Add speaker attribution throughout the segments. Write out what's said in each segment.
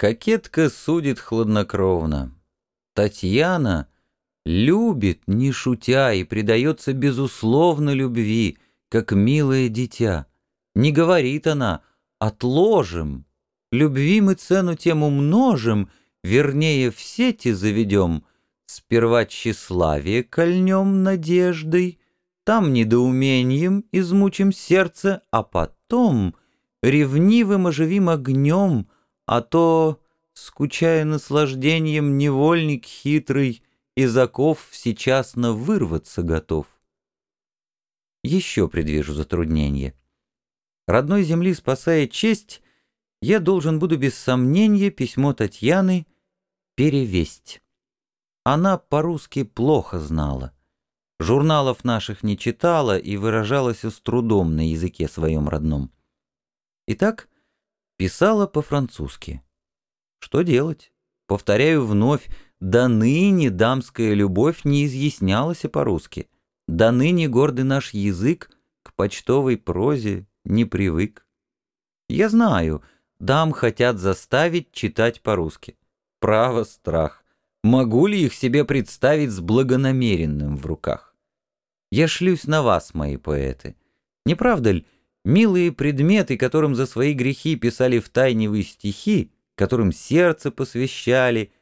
Speaker 1: Кокетка судит хладнокровно. Татьяна любит, не шутя, и предается безусловно любви, как милое дитя. Не говорит она «отложим», любви мы цену тем умножим, вернее, в сети заведем, сперва тщеславие кольнем надеждой, там недоумением измучим сердце, а потом ревнивым оживим огнем, а то, скучая наслаждением, невольник хитрый из оков всечасно вырваться готов. Еще предвижу затруднение. Родной земли спасая честь, я должен буду без сомнения письмо Татьяны перевесть. Она по-русски плохо знала. Журналов наших не читала и выражалась с трудом на языке своем родном. Итак, писала по-французски. Что делать? Повторяю вновь, до ныне дамская любовь не изъяснялась по-русски. До ныне гордый наш язык к почтовой прозе не привык. Я знаю, дам хотят заставить читать по-русски. Право страх. Могу ли их себе представить с благонамеренным в руках? Я шлюсь на вас, мои поэты. Не правда ли, милые предметы, которым за свои грехи писали в тайне вы стихи, которым сердце посвящали,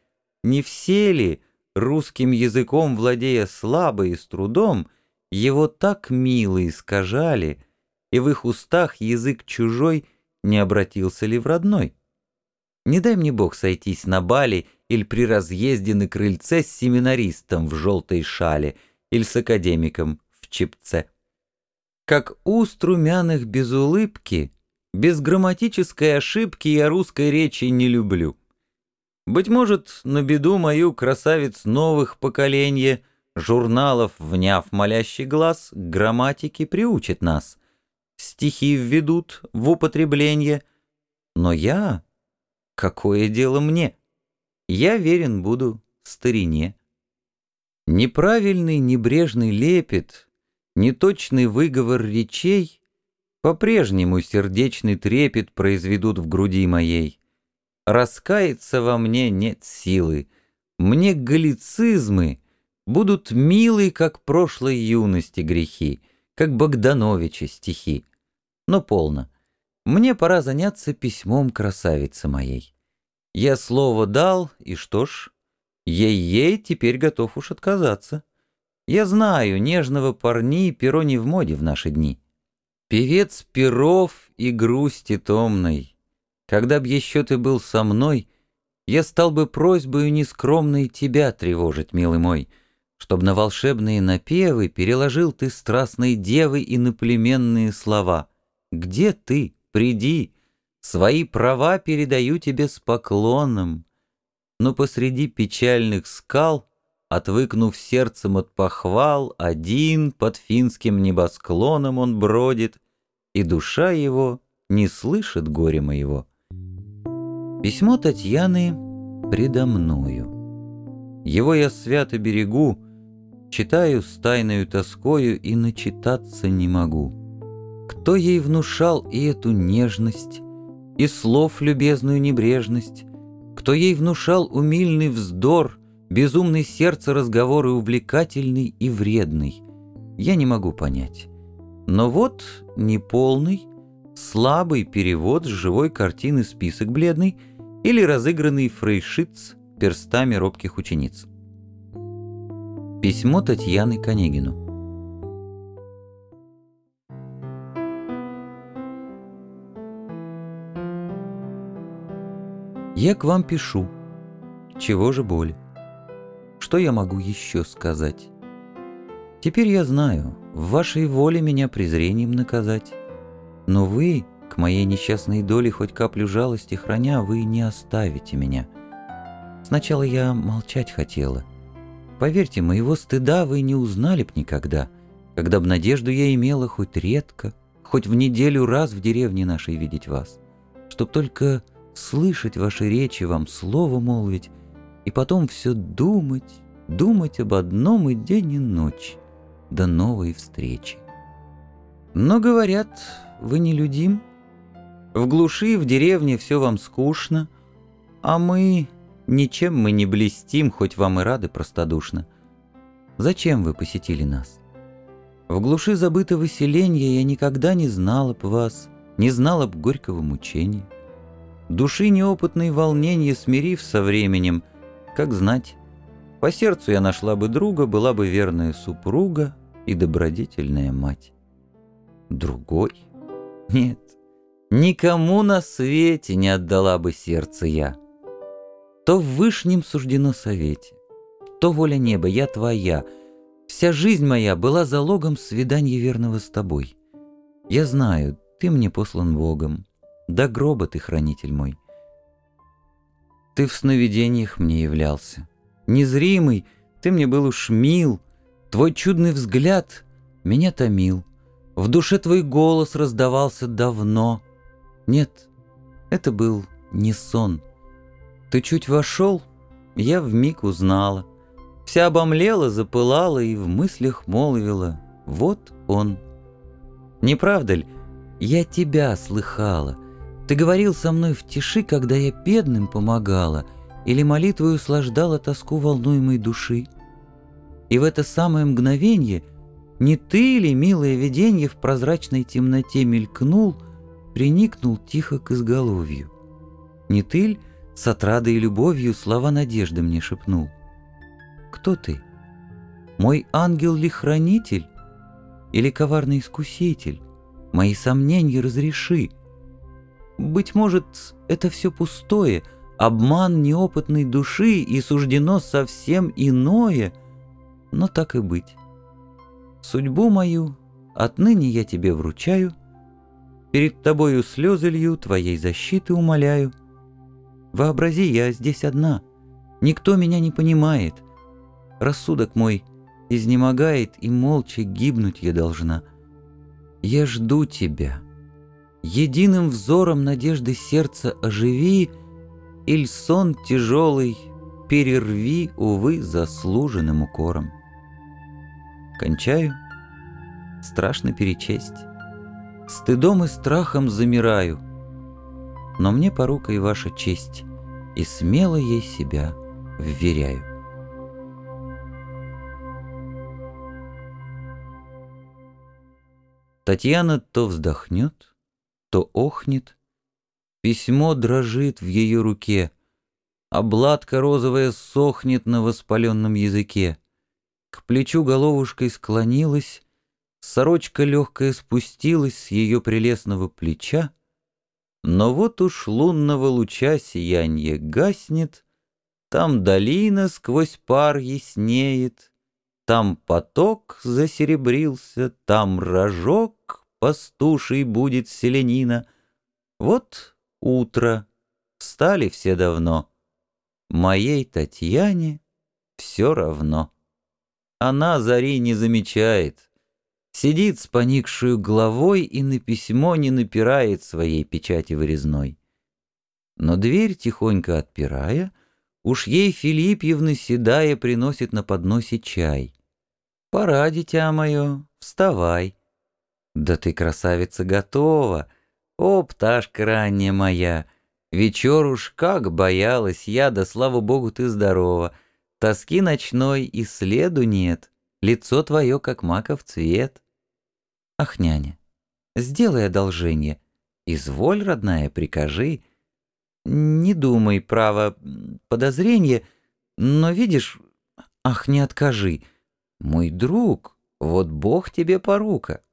Speaker 1: не все ли, русским языком владея слабо и с трудом, его так мило искажали, и в их устах язык чужой не обратился ли в родной? Не дай мне Бог сойтись на бале или при разъезде на крыльце с семинаристом в желтой шале или с академиком в чепце. Как уст румяных без улыбки, без грамматической ошибки я русской речи не люблю. Быть может, на беду мою красавиц новых поколений журналов, вняв молящий глаз, к грамматике приучит нас, стихи введут в употребление, но я Какое дело мне? Я верен буду старине. Неправильный небрежный лепет, неточный выговор речей По-прежнему сердечный трепет произведут в груди моей. Раскаяться во мне нет силы, Мне галлицизмы будут милы, Как прошлой юности грехи, Как Богдановича стихи. Но полно. Мне пора заняться письмом красавицы моей. Я слово дал, и что ж, ей-ей теперь готов уж отказаться. Я знаю, нежного парни перо не в моде в наши дни. Певец перов и грусти томной. Когда б еще ты был со мной, я стал бы просьбою нескромной тебя тревожить, милый мой, чтоб на волшебные напевы переложил ты страстной девы и наплеменные слова. Где ты? приди, свои права передаю тебе с поклоном. Но посреди печальных скал, отвыкнув сердцем от похвал, один под финским небосклоном он бродит, и душа его не слышит горя моего. Письмо Татьяны предо мною. Его я свято берегу, читаю с тайною тоскою и начитаться не могу. Кто ей внушал и эту нежность, и слов любезную небрежность? Кто ей внушал умильный вздор, безумный сердце разговоры увлекательный и вредный? Я не могу понять. Но вот неполный, слабый перевод с живой картины список бледный или разыгранный фрейшиц перстами робких учениц. Письмо Татьяны Конегину Я к вам пишу. Чего же боль? Что я могу еще сказать? Теперь я знаю, в вашей воле меня презрением наказать. Но вы, к моей несчастной доле хоть каплю жалости храня, вы не оставите меня. Сначала я молчать хотела. Поверьте, моего стыда вы не узнали б никогда, когда б надежду я имела хоть редко, хоть в неделю раз в деревне нашей видеть вас, чтоб только слышать ваши речи, вам слово молвить, и потом все думать, думать об одном и день и ночь, до новой встречи. Но, говорят, вы не людим. В глуши, в деревне все вам скучно, А мы... Ничем мы не блестим, хоть вам и рады простодушно. Зачем вы посетили нас? В глуши забытого селения я никогда не знала б вас, не знала б горького мучения. Души неопытные волнения смирив со временем, как знать, по сердцу я нашла бы друга, была бы верная супруга и добродетельная мать. Другой? Нет, никому на свете не отдала бы сердце я. То в вышнем суждено совете, то воля неба, я твоя. Вся жизнь моя была залогом свидания верного с тобой. Я знаю, ты мне послан Богом, до гроба ты хранитель мой. Ты в сновидениях мне являлся. Незримый, ты мне был уж мил, Твой чудный взгляд меня томил. В душе твой голос раздавался давно. Нет, это был не сон. Ты чуть вошел, я вмиг узнала. Вся обомлела, запылала и в мыслях молвила. Вот он. Не правда ли, я тебя слыхала — ты говорил со мной в тиши, когда я бедным помогала, или молитвой услаждала тоску волнуемой души. И в это самое мгновенье не ты ли, милое виденье, в прозрачной темноте мелькнул, приникнул тихо к изголовью? Не ты ль с отрадой и любовью слова надежды мне шепнул? Кто ты? Мой ангел ли хранитель? Или коварный искуситель? Мои сомнения разреши — быть может, это все пустое, обман неопытной души и суждено совсем иное, но так и быть. Судьбу мою отныне я тебе вручаю, перед тобою слезы лью, твоей защиты умоляю. Вообрази, я здесь одна, никто меня не понимает, рассудок мой изнемогает, и молча гибнуть я должна. Я жду тебя». Единым взором надежды сердца оживи, Иль сон тяжелый перерви, увы, заслуженным укором. Кончаю, страшно перечесть, Стыдом и страхом замираю, Но мне порука и ваша честь, И смело ей себя вверяю. Татьяна то вздохнет, то охнет. Письмо дрожит в ее руке, обладка розовая сохнет на воспаленном языке. К плечу головушкой склонилась, сорочка легкая спустилась с ее прелестного плеча, но вот уж лунного луча сиянье гаснет, там долина сквозь пар яснеет, там поток засеребрился, там рожок пастушей будет селенина. Вот утро, встали все давно. Моей Татьяне все равно. Она зари не замечает. Сидит с поникшую головой и на письмо не напирает своей печати вырезной. Но дверь, тихонько отпирая, уж ей Филиппьевна седая приносит на подносе чай. «Пора, дитя мое, вставай». «Да ты, красавица, готова! О, пташка ранняя моя! Вечер уж как боялась я, да слава богу, ты здорова! Тоски ночной и следу нет, лицо твое, как маков цвет!» «Ах, няня, сделай одолжение, изволь, родная, прикажи. Не думай, право, подозрение, но видишь, ах, не откажи, мой друг, вот Бог тебе порука».